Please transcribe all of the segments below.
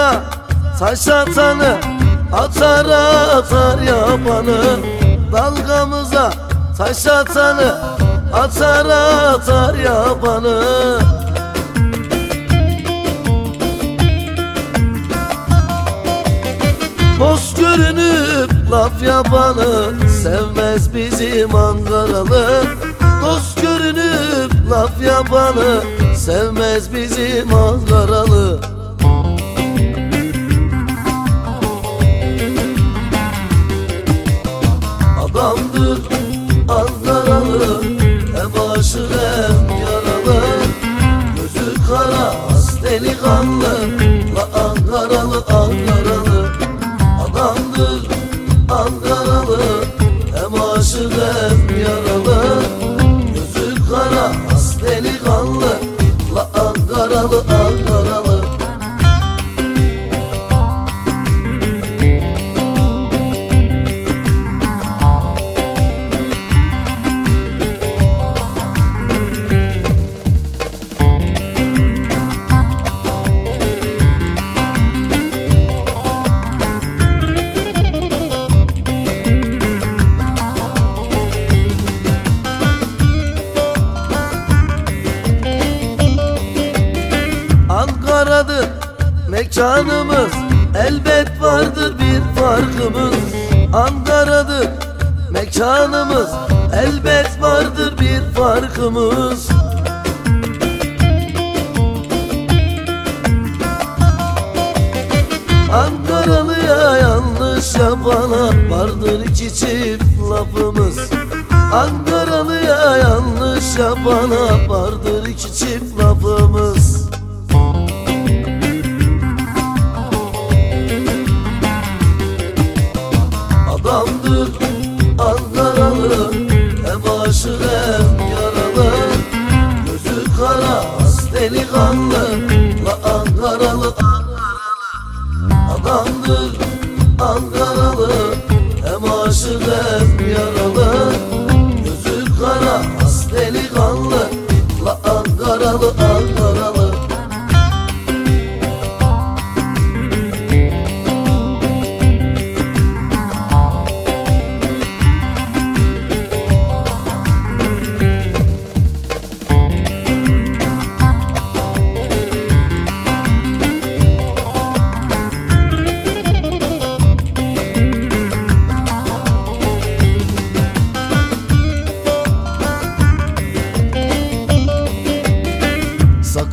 Dalgamıza taş atanı Atar atar yapanı. Dalgamıza taş atanı Atar atar yapanı. Boş görünüp laf yapanı Sevmez bizim Ankaralı Dost görünüp laf yapanı Sevmez bizim Ankaralı delikanlı La Ankaralı Ankaralı. Adamdır mekanımız Elbet vardır bir farkımız. Ankara'dır mekanımız Elbet vardır bir farkımız. Ankaralıya yanlış yapana Vardır iki çift lafımız. Ankaralıya yanlış yapana Vardır iki çift lafımız Adamdır Ankaralı Hem aşık hem yaralı. Gözü kara az delikanlı La Ankaralı Adamdır Ankaralı Hem aşık hem yaralı. Gözü kara az delikanlı La Ankaralı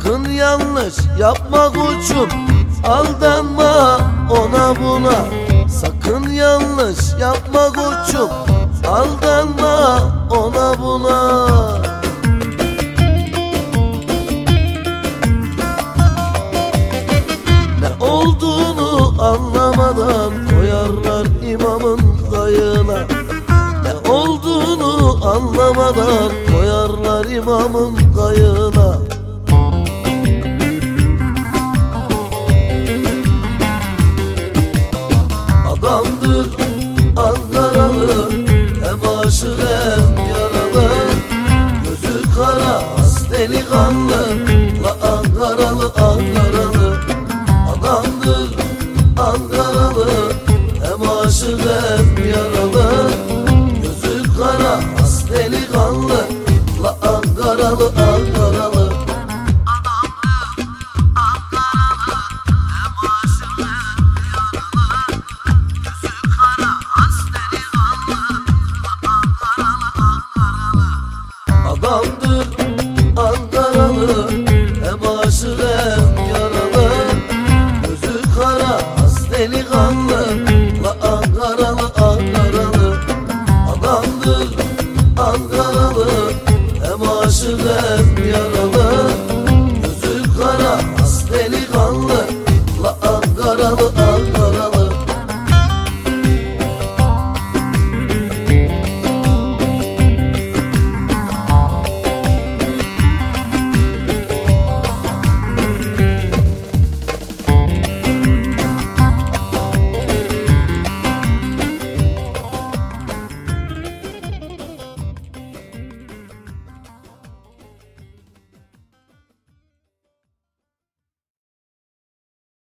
Sakın yanlış yapma koçum Aldanma ona buna. Sakın yanlış yapma koçum Aldanma ona buna. Ne olduğunu anlamadan Koyarlar imamın kayına Ne olduğunu anlamadan Koyarlar imamın kayına delikanlı La Ankaralı Ankaralı. Adamdır Ankaralı. Hem aşık hem yaralı. Gözü kara az delikanlı La Ankaralı Ankaralı. Adamdır Hem yaralı. Gözü kara az delikanlı. La Ankaralı Ankaralı. Adamdır Ankaralı. Hem yaralı. Gözü kara az delikanlı. La Ankaralı